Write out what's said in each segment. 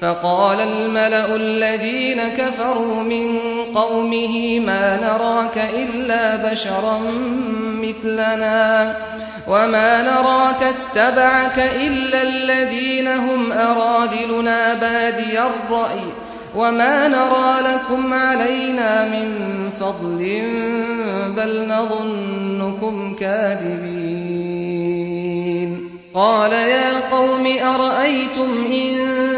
فقال الملأ الذين كفروا من قومه ما نراك إلا بشرا مثلنا وما نراك اتبعك إلا الذين هم أراذلنا بادي الرأي وما نرى لكم علينا من فضل بل نظنكم كاذبين. قال يا قوم أرأيتم إن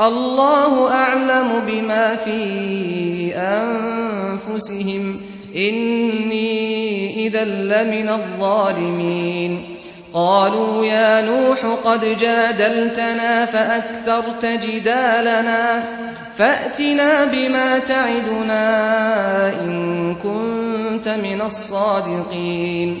الله أعلم بما في أنفسهم. إني إذا لمن الظالمين. قالوا يا نوح قد جادلتنا فأكثرت جدالنا. فأتنا بما تعدنا إن كنت من الصادقين.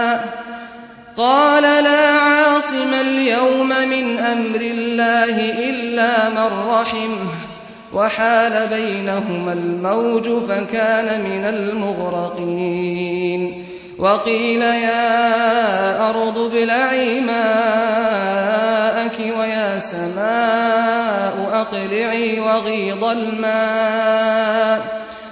قال لا عاصم اليوم من أمر الله إلا من رحمه وحال بينهما الموج فكان من المغرقين وقيل يا أرض ابلعي ماءك ويا سماء أقلعي وغيض الماء